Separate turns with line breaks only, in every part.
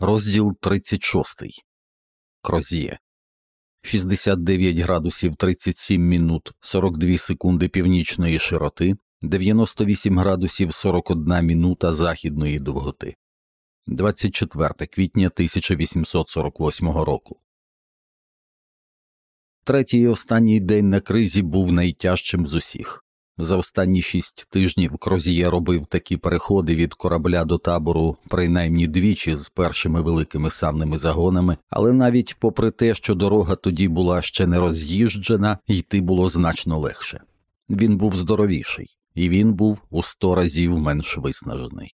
Розділ 36. Крозіє 69 градусів 37 минут 42 секунди північної широти, 98 градусів 41 минута західної довготи. 24 квітня 1848 року. Третій і останній день на кризі був найтяжчим з усіх. За останні шість тижнів Крозіє робив такі переходи від корабля до табору принаймні двічі з першими великими санними загонами, але навіть попри те, що дорога тоді була ще не роз'їжджена, йти було значно легше. Він був здоровіший, і він був у сто разів менш виснажений.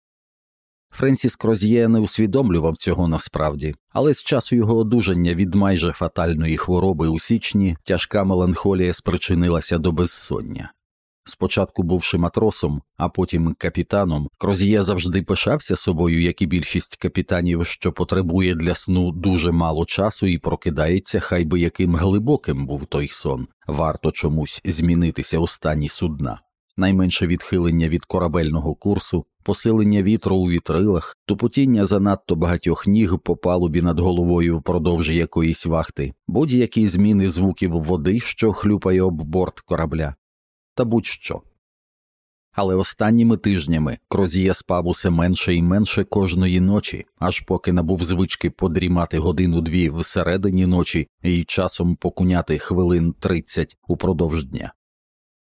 Френсіс Кроз'є не усвідомлював цього насправді, але з часу його одужання від майже фатальної хвороби у січні тяжка меланхолія спричинилася до безсоння. Спочатку бувши матросом, а потім капітаном, Кроз'є завжди пишався собою, як і більшість капітанів, що потребує для сну дуже мало часу і прокидається, хай би яким глибоким був той сон, варто чомусь змінитися у стані судна. Найменше відхилення від корабельного курсу, посилення вітру у вітрилах, тупотіння занадто багатьох ніг по палубі над головою впродовж якоїсь вахти, будь-які зміни звуків води, що хлюпає об борт корабля та будь-що. Але останніми тижнями Крозія спав усе менше і менше кожної ночі, аж поки набув звички подрімати годину дві всередині ночі і часом покуняти хвилин тридцять упродовж дня.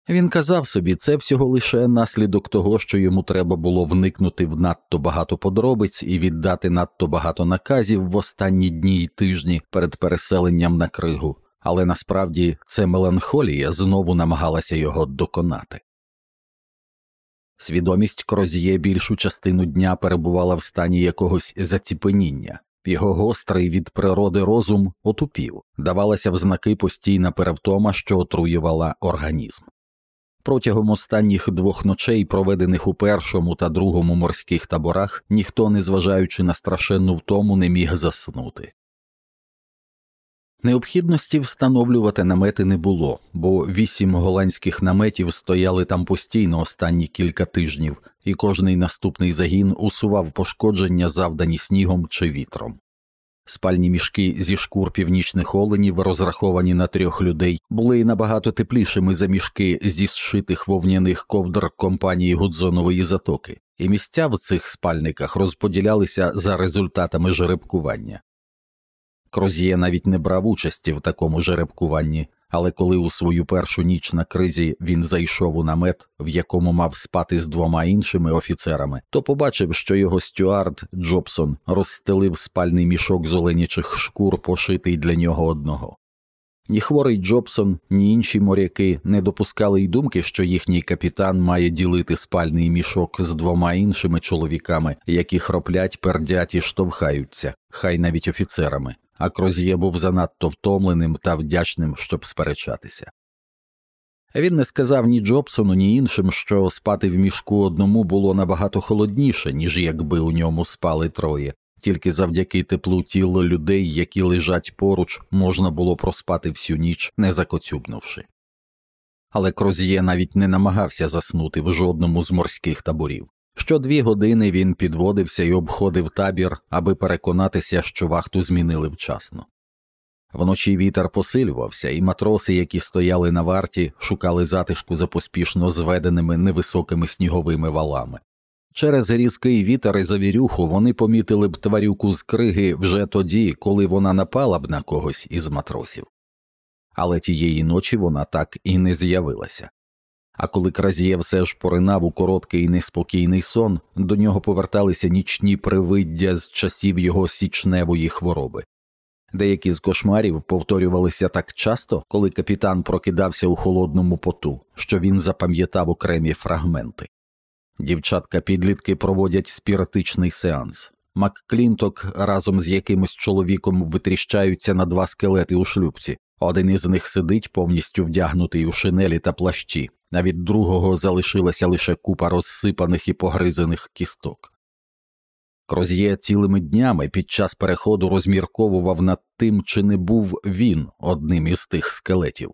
Він казав собі, це всього лише наслідок того, що йому треба було вникнути в надто багато подробиць і віддати надто багато наказів в останні дні й тижні перед переселенням на кригу, але насправді це меланхолія знову намагалася його доконати. Свідомість Крозіє більшу частину дня перебувала в стані якогось заціпеніння, його гострий від природи розум отупів, давалася в знаки постійна перевтома, що отруювала організм. Протягом останніх двох ночей, проведених у першому та другому морських таборах, ніхто, незважаючи на страшенну втому, не міг заснути. Необхідності встановлювати намети не було, бо вісім голландських наметів стояли там постійно останні кілька тижнів, і кожний наступний загін усував пошкодження, завдані снігом чи вітром. Спальні мішки зі шкур північних оленів, розраховані на трьох людей, були набагато теплішими за мішки зі зшитих вовняних ковдр компанії Гудзонової затоки, і місця в цих спальниках розподілялися за результатами жеребкування. Крозіє навіть не брав участі в такому жеребкуванні, але коли у свою першу ніч на кризі він зайшов у намет, в якому мав спати з двома іншими офіцерами, то побачив, що його стюард Джобсон розстелив спальний мішок з оленячих шкур, пошитий для нього одного. Ні хворий Джобсон, ні інші моряки не допускали й думки, що їхній капітан має ділити спальний мішок з двома іншими чоловіками, які хроплять, пердять і штовхаються, хай навіть офіцерами, а Кроз'є був занадто втомленим та вдячним, щоб сперечатися. Він не сказав ні Джобсону, ні іншим, що спати в мішку одному було набагато холодніше, ніж якби у ньому спали троє, тільки завдяки теплу тіла людей, які лежать поруч, можна було проспати всю ніч, не закоцюбнувши. Але Кроз'є навіть не намагався заснути в жодному з морських таборів. Щодві години він підводився і обходив табір, аби переконатися, що вахту змінили вчасно. Вночі вітер посилювався, і матроси, які стояли на варті, шукали затишку за поспішно зведеними невисокими сніговими валами. Через різкий вітер і завірюху вони помітили б тварюку з криги вже тоді, коли вона напала б на когось із матросів. Але тієї ночі вона так і не з'явилася. А коли Кразіє все ж поринав у короткий і неспокійний сон, до нього поверталися нічні привиддя з часів його січневої хвороби. Деякі з кошмарів повторювалися так часто, коли капітан прокидався у холодному поту, що він запам'ятав окремі фрагменти. Дівчатка підлітки проводять спіритичний сеанс. Макклінток разом з якимось чоловіком витріщаються на два скелети у шлюбці. Один із них сидить повністю вдягнутий у шинелі та плащі, а від другого залишилася лише купа розсипаних і погризаних кісток. Кроз'є цілими днями під час переходу розмірковував над тим, чи не був він одним із тих скелетів.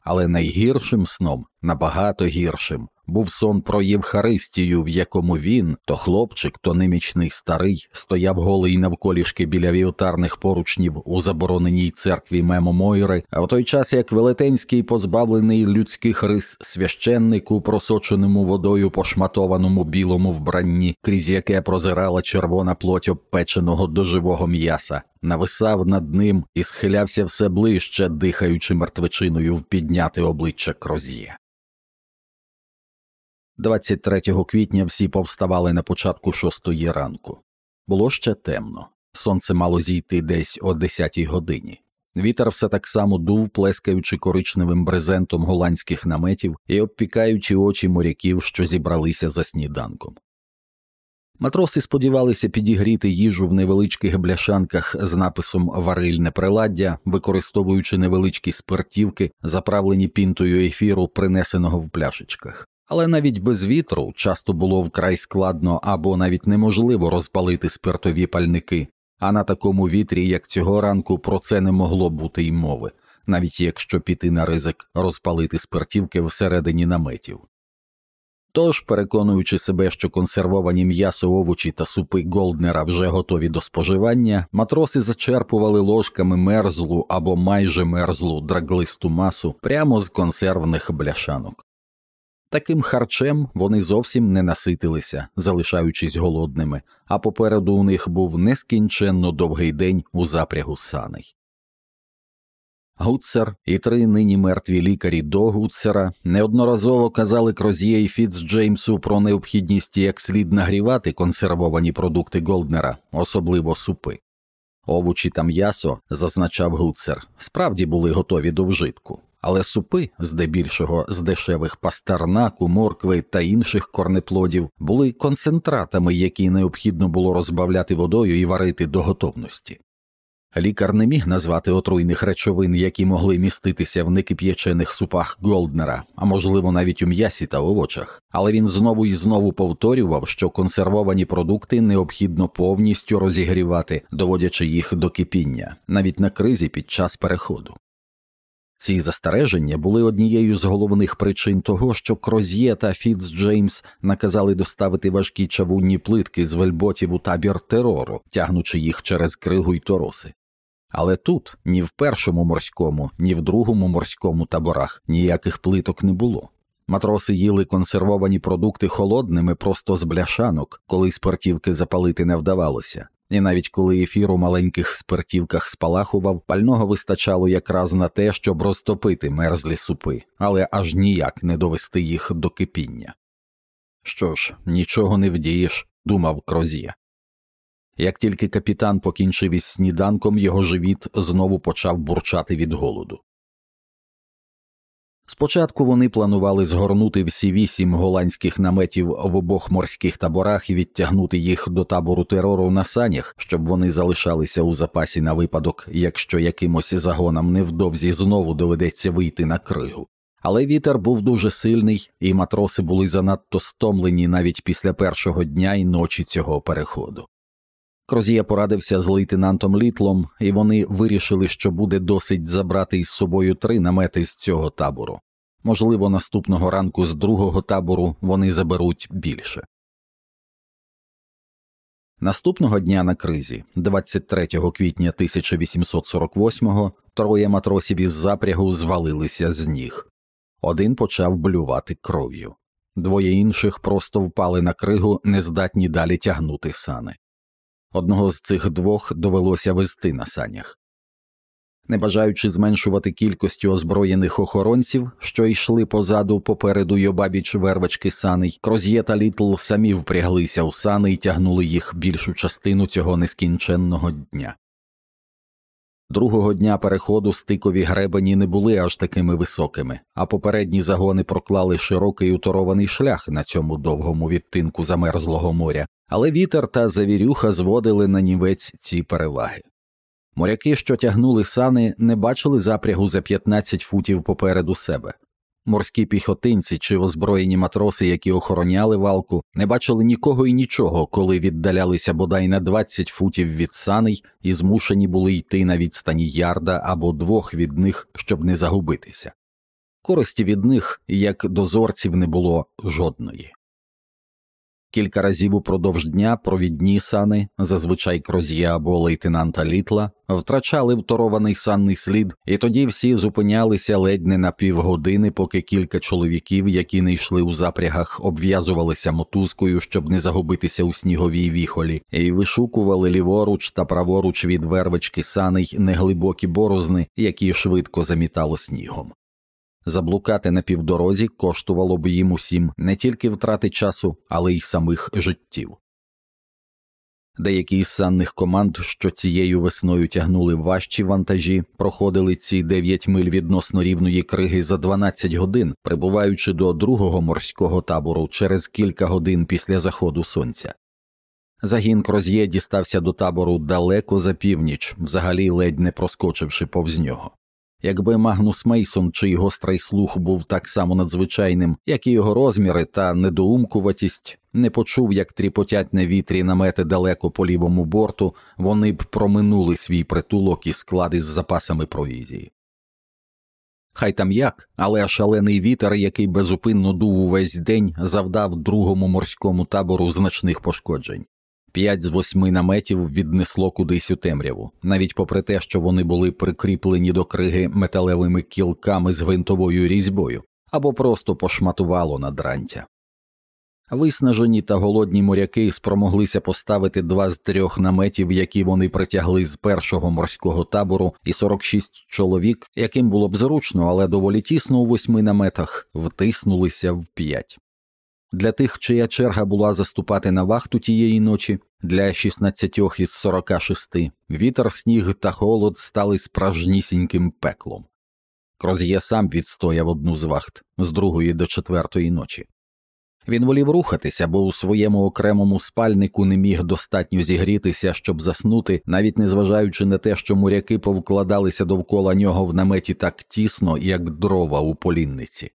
Але найгіршим сном, набагато гіршим, був сон про Євхаристію, в якому він, то хлопчик, то немічний старий, стояв голий навколішки біля вівтарних поручнів у забороненій церкві Мемо Мойри, а в той час як велетенський, позбавлений людських рис священник у просоченому водою пошматованому білому вбранні, крізь яке прозирала червона плоть обпеченого до живого м'яса, нависав над ним і схилявся все ближче, дихаючи мертвечиною в підняте обличчя Кроз'є. 23 квітня всі повставали на початку шостої ранку. Було ще темно. Сонце мало зійти десь о 10 годині. Вітер все так само дув, плескаючи коричневим брезентом голландських наметів і обпікаючи очі моряків, що зібралися за сніданком. Матроси сподівалися підігріти їжу в невеличких бляшанках з написом Варильне приладдя, використовуючи невеличкі спиртівки, заправлені пінтою ефіру, принесеного в пляшечках. Але навіть без вітру часто було вкрай складно або навіть неможливо розпалити спиртові пальники, а на такому вітрі, як цього ранку, про це не могло бути й мови, навіть якщо піти на ризик розпалити спиртівки всередині наметів. Тож, переконуючи себе, що консервовані м'ясо, овочі та супи Голднера вже готові до споживання, матроси зачерпували ложками мерзлу або майже мерзлу драглисту масу прямо з консервних бляшанок. Таким харчем вони зовсім не наситилися, залишаючись голодними, а попереду у них був нескінченно довгий день у запрягу саней. Гуцер і три нині мертві лікарі до Гуцера неодноразово казали Кроз'є і Фіцджеймсу про необхідність як слід нагрівати консервовані продукти Голднера, особливо супи. Овочі та м'ясо, зазначав Гуцер, справді були готові до вжитку, але супи, здебільшого з дешевих пастернаку, моркви та інших корнеплодів, були концентратами, які необхідно було розбавляти водою і варити до готовності. Лікар не міг назвати отруйних речовин, які могли міститися в некип'ячених супах Голднера, а можливо навіть у м'ясі та овочах, але він знову і знову повторював, що консервовані продукти необхідно повністю розігрівати, доводячи їх до кипіння, навіть на кризі під час переходу. Ці застереження були однією з головних причин того, що Кроз'є та Фіцджеймс наказали доставити важкі чавунні плитки з вельботів у табір терору, тягнучи їх через кригу й тороси. Але тут ні в першому морському, ні в другому морському таборах ніяких плиток не було. Матроси їли консервовані продукти холодними просто з бляшанок, коли спиртівки запалити не вдавалося, і навіть коли ефір у маленьких спиртівках спалахував, пального вистачало якраз на те, щоб розтопити мерзлі супи, але аж ніяк не довести їх до кипіння. Що ж, нічого не вдієш, думав Крозія. Як тільки капітан покінчив із сніданком, його живіт знову почав бурчати від голоду. Спочатку вони планували згорнути всі вісім голландських наметів в обох морських таборах і відтягнути їх до табору терору на санях, щоб вони залишалися у запасі на випадок, якщо якимось загонам невдовзі знову доведеться вийти на кригу. Але вітер був дуже сильний, і матроси були занадто стомлені навіть після першого дня і ночі цього переходу. Крозія порадився з лейтенантом Літлом, і вони вирішили, що буде досить забрати із собою три намети з цього табору. Можливо, наступного ранку з другого табору вони заберуть більше. Наступного дня на кризі, 23 квітня 1848-го, троє матросів із запрягу звалилися з ніг. Один почав блювати кров'ю, двоє інших просто впали на кригу, нездатні далі тягнути сани. Одного з цих двох довелося вести на санях. Не бажаючи зменшувати кількості озброєних охоронців, що йшли позаду попереду йобабіч вервачки саней, Кроз'є та Літл самі впряглися у сани і тягнули їх більшу частину цього нескінченного дня. Другого дня переходу стикові гребені не були аж такими високими, а попередні загони проклали широкий уторований шлях на цьому довгому відтинку замерзлого моря, але вітер та завірюха зводили на нівець ці переваги. Моряки, що тягнули сани, не бачили запрягу за 15 футів попереду себе. Морські піхотинці чи озброєні матроси, які охороняли валку, не бачили нікого і нічого, коли віддалялися бодай на 20 футів від саней і змушені були йти на відстані ярда або двох від них, щоб не загубитися. Користі від них, як дозорців, не було жодної. Кілька разів упродовж дня провідні сани, зазвичай кроз'є або лейтенанта Літла, втрачали вторований санний слід, і тоді всі зупинялися ледь не на півгодини, поки кілька чоловіків, які не йшли у запрягах, обв'язувалися мотузкою, щоб не загубитися у сніговій віхолі, і вишукували ліворуч та праворуч від вервички саней неглибокі борозни, які швидко замітало снігом. Заблукати на півдорозі коштувало б їм усім не тільки втрати часу, але й самих життів. Деякі із санних команд, що цією весною тягнули важчі вантажі, проходили ці 9 миль відносно рівної криги за 12 годин, прибуваючи до другого морського табору через кілька годин після заходу сонця. Загін Кроз'є дістався до табору далеко за північ, взагалі ледь не проскочивши повз нього. Якби Магнус Мейсон, чий гострий слух був так само надзвичайним, як і його розміри та недоумкуватість, не почув, як тріпотять на вітрі намети далеко по лівому борту, вони б проминули свій притулок і склади з запасами провізії. Хай там як, але шалений вітер, який безупинно дув увесь день, завдав другому морському табору значних пошкоджень. П'ять з восьми наметів віднесло кудись у темряву, навіть попри те, що вони були прикріплені до криги металевими кілками з гвинтовою різьбою, або просто пошматувало надрантя. Виснажені та голодні моряки спромоглися поставити два з трьох наметів, які вони притягли з першого морського табору, і 46 чоловік, яким було б зручно, але доволі тісно у восьми наметах, втиснулися в п'ять. Для тих, чия черга була заступати на вахту тієї ночі, для 16 із 46 вітер, сніг та холод стали справжнісіньким пеклом. Кроз'є сам відстояв одну з вахт з другої до четвертої ночі. Він волів рухатися, бо у своєму окремому спальнику не міг достатньо зігрітися, щоб заснути, навіть незважаючи на те, що моряки повкладалися довкола нього в наметі так тісно, як дрова у полінниці.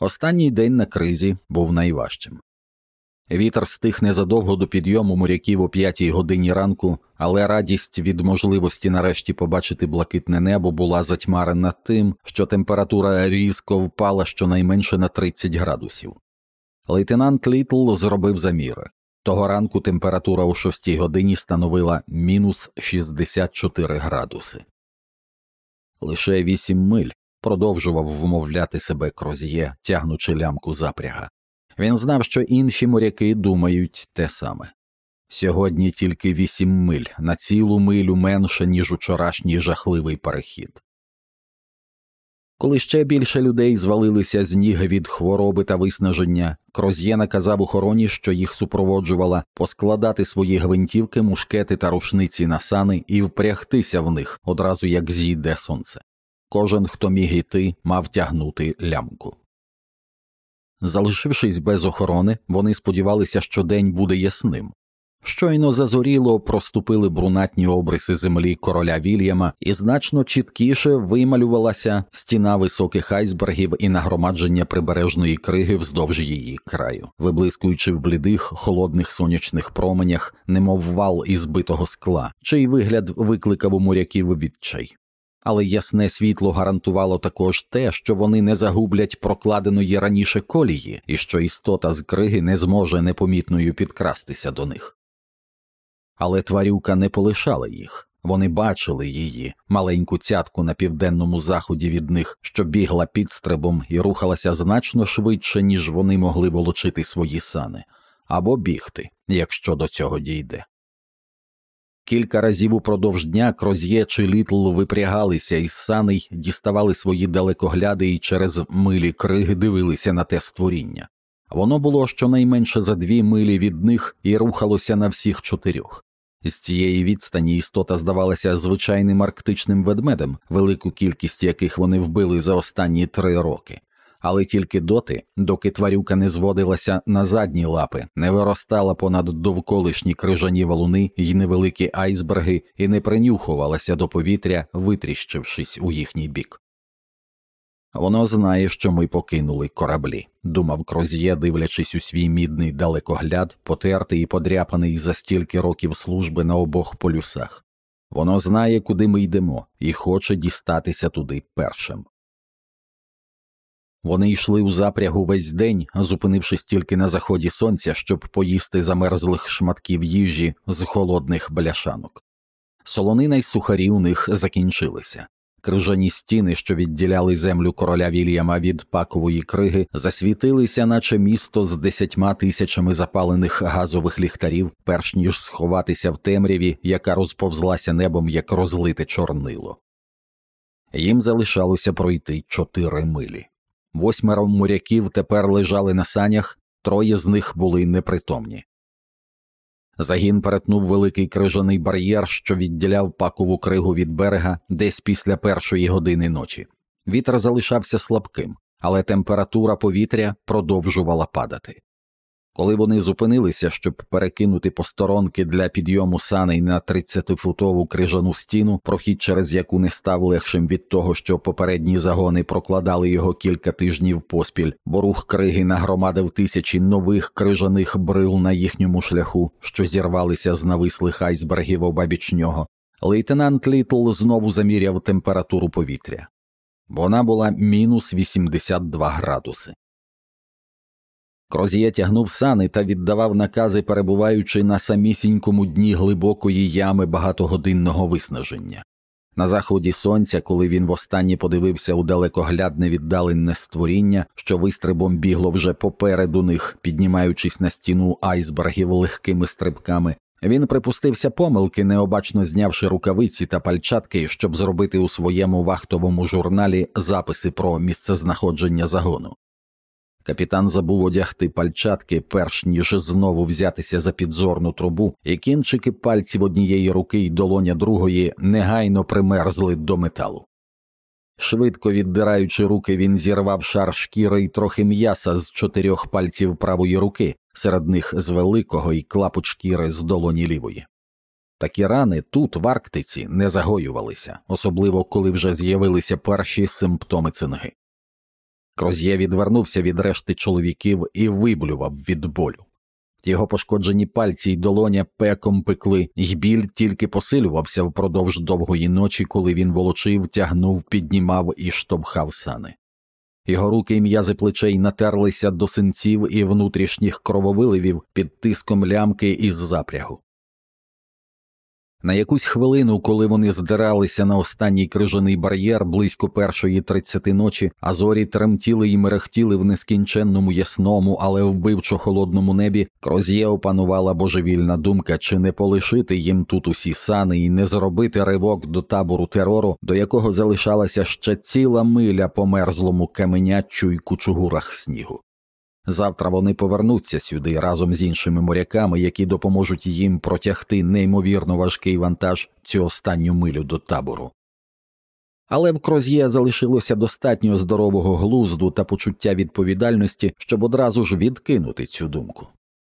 Останній день на кризі був найважчим. Вітер стих незадовго до підйому моряків о п'ятій годині ранку, але радість від можливості нарешті побачити блакитне небо була затьмарена тим, що температура різко впала щонайменше на 30 градусів. Лейтенант Літл зробив заміри. Того ранку температура о шостій годині становила мінус 64 градуси. Лише вісім миль продовжував вмовляти себе кроз'є, тягнучи лямку запряга. Він знав, що інші моряки думають те саме. Сьогодні тільки вісім миль на цілу милю менше, ніж учорашній жахливий перехід. Коли ще більше людей звалилися з ніг від хвороби та виснаження, Кроз'є наказав охороні, що їх супроводжувала, поскладати свої гвинтівки, мушкети та рушниці на сани і впрягтися в них одразу як зійде сонце. Кожен, хто міг іти, мав тягнути лямку. Залишившись без охорони, вони сподівалися, що день буде ясним. Щойно зазоріло проступили брунатні обриси землі короля Вільяма, і значно чіткіше вималювалася стіна високих айсбергів і нагромадження прибережної криги вздовж її краю, виблискуючи в блідих холодних сонячних променях, немов вал із битого скла, чий вигляд викликав у моряків відчай але ясне світло гарантувало також те, що вони не загублять прокладеної раніше колії і що істота з криги не зможе непомітною підкрастися до них. Але тварюка не полишала їх. Вони бачили її, маленьку цятку на південному заході від них, що бігла підстрибом і рухалася значно швидше, ніж вони могли волочити свої сани, або бігти, якщо до цього дійде. Кілька разів упродовж дня Кроз'є чи Літл випрягалися із саней, діставали свої далекогляди і через милі криги дивилися на те створіння. Воно було щонайменше за дві милі від них і рухалося на всіх чотирьох. З цієї відстані істота здавалася звичайним арктичним ведмедем, велику кількість яких вони вбили за останні три роки але тільки доти, доки тварюка не зводилася на задні лапи, не виростала понад довколишні крижані валуни й невеликі айсберги і не принюхувалася до повітря, витріщившись у їхній бік. Воно знає, що ми покинули кораблі, думав Кроз'є, дивлячись у свій мідний далекогляд, потертий і подряпаний за стільки років служби на обох полюсах. Воно знає, куди ми йдемо, і хоче дістатися туди першим. Вони йшли у запрягу весь день, зупинившись тільки на заході сонця, щоб поїсти замерзлих шматків їжі з холодних бляшанок. Солонина й сухарі у них закінчилися. Крижані стіни, що відділяли землю короля Вільяма від пакової криги, засвітилися, наче місто з десятьма тисячами запалених газових ліхтарів, перш ніж сховатися в темряві, яка розповзлася небом як розлите чорнило. Їм залишалося пройти чотири милі. Восьмеро моряків тепер лежали на санях, троє з них були непритомні. Загін перетнув великий крижаний бар'єр, що відділяв пакову кригу від берега десь після першої години ночі. Вітер залишався слабким, але температура повітря продовжувала падати. Коли вони зупинилися, щоб перекинути посторонки для підйому саней на 30-футову крижану стіну, прохід через яку не став легшим від того, що попередні загони прокладали його кілька тижнів поспіль, бо рух криги нагромадив тисячі нових крижаних брил на їхньому шляху, що зірвалися з навислих айсбергів обабіч нього, лейтенант Літл знову заміряв температуру повітря. Вона була мінус 82 градуси. Кроз'є тягнув сани та віддавав накази, перебуваючи на самісінькому дні глибокої ями багатогодинного виснаження. На заході сонця, коли він востаннє подивився у далекоглядне віддалене створіння, що вистрибом бігло вже попереду них, піднімаючись на стіну айсбергів легкими стрибками, він припустився помилки, необачно знявши рукавиці та пальчатки, щоб зробити у своєму вахтовому журналі записи про місцезнаходження загону. Капітан забув одягти пальчатки, перш ніж знову взятися за підзорну трубу, і кінчики пальців однієї руки й долоня другої негайно примерзли до металу. Швидко віддираючи руки, він зірвав шар шкіри й трохи м'яса з чотирьох пальців правої руки, серед них з великого і клапоть шкіри з долоні лівої. Такі рани тут, в Арктиці, не загоювалися, особливо коли вже з'явилися перші симптоми цинги. Кроз'є відвернувся від решти чоловіків і виблював від болю. Його пошкоджені пальці й долоня пеком пекли, й біль тільки посилювався впродовж довгої ночі, коли він волочив, тягнув, піднімав і штовхав сани. Його руки й м'язи плечей натерлися до синців і внутрішніх крововиливів під тиском лямки із запрягу. На якусь хвилину, коли вони здиралися на останній крижаний бар'єр близько першої тридцяти ночі, а зорі тремтіли і мерехтіли в нескінченному ясному, але вбивчо холодному небі, Кроз'є опанувала божевільна думка, чи не полишити їм тут усі сани і не зробити ривок до табору терору, до якого залишалася ще ціла миля по мерзлому каменячу й кучугурах снігу. Завтра вони повернуться сюди разом з іншими моряками, які допоможуть їм протягти неймовірно важкий вантаж цю останню милю до табору. Але в Кроз'є залишилося достатньо здорового глузду та почуття відповідальності, щоб одразу ж відкинути цю думку.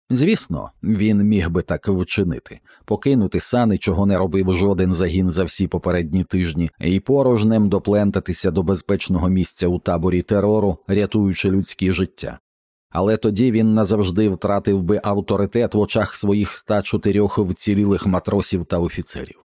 Звісно, він міг би так вчинити покинути сани, чого не робив жоден загін за всі попередні тижні, і порожнем доплентатися до безпечного місця у таборі терору, рятуючи людські життя але тоді він назавжди втратив би авторитет в очах своїх 104 вцілілих матросів та офіцерів.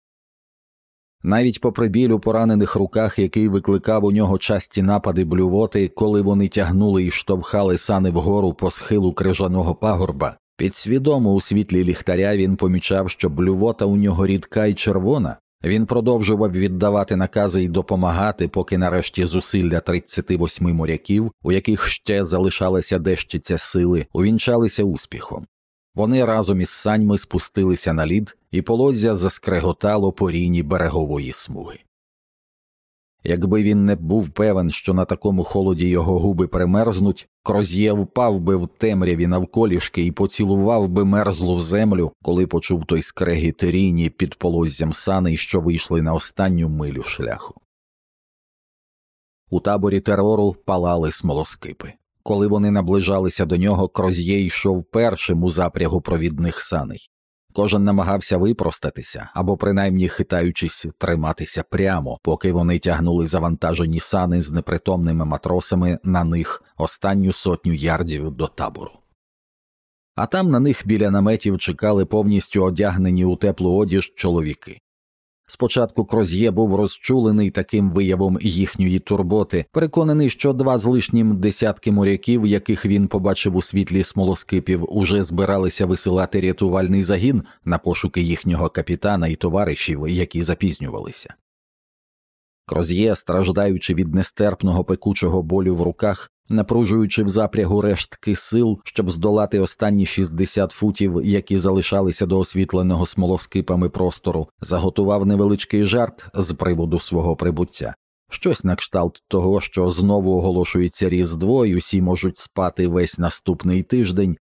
Навіть попри біль у поранених руках, який викликав у нього часті напади блювоти, коли вони тягнули і штовхали сани вгору по схилу крижаного пагорба, підсвідомо у світлі ліхтаря він помічав, що блювота у нього рідка й червона, він продовжував віддавати накази й допомагати, поки нарешті зусилля 38 моряків, у яких ще залишалася дещиця сили, увінчалися успіхом. Вони разом із саньми спустилися на лід, і полозя заскреготало по ріні берегової смуги. Якби він не був певен, що на такому холоді його губи примерзнуть, Кроз'є впав би в темряві навколішки і поцілував би мерзлу в землю, коли почув той скрегіт ріні під полоззям сани, що вийшли на останню милю шляху. У таборі терору палали смолоскипи. Коли вони наближалися до нього, Кроз'є йшов першим у запрягу провідних саней. Кожен намагався випростатися або, принаймні хитаючись, триматися прямо, поки вони тягнули завантажені сани з непритомними матросами на них останню сотню ярдів до табору. А там на них біля наметів чекали повністю одягнені у теплу одіж чоловіки. Спочатку Кроз'є був розчулений таким виявом їхньої турботи, переконаний, що два з лишнім десятки моряків, яких він побачив у світлі смолоскипів, уже збиралися висилати рятувальний загін на пошуки їхнього капітана і товаришів, які запізнювалися. Кроз'є, страждаючи від нестерпного пекучого болю в руках, напружуючи в запрягу рештки сил, щоб здолати останні 60 футів, які залишалися до освітленого смолоскипами простору, заготував невеличкий жарт з приводу свого прибуття. Щось на кшталт того, що знову оголошується Різдво, і усі можуть спати весь наступний тиждень,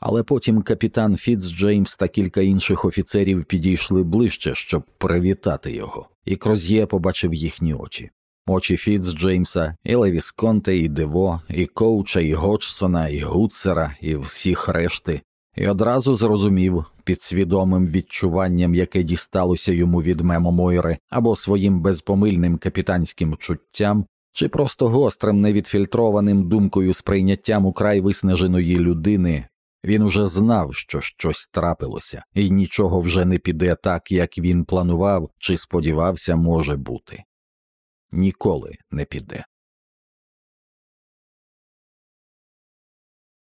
але потім капітан Фіцджеймс та кілька інших офіцерів підійшли ближче, щоб привітати його, і Кроз'є побачив їхні очі. Очі Фіцджеймса, і Левісконте, і Дево, і Коуча, і Годжсона, і Гуцера, і всіх решти, і одразу зрозумів підсвідомим відчуванням, яке дісталося йому від Мемо Мойри, або своїм безпомильним капітанським чуттям, чи просто гострим невідфільтрованим думкою сприйняттям украй виснаженої людини, він уже знав, що щось трапилося, і нічого вже не піде так, як він планував чи сподівався може бути. Ніколи не піде.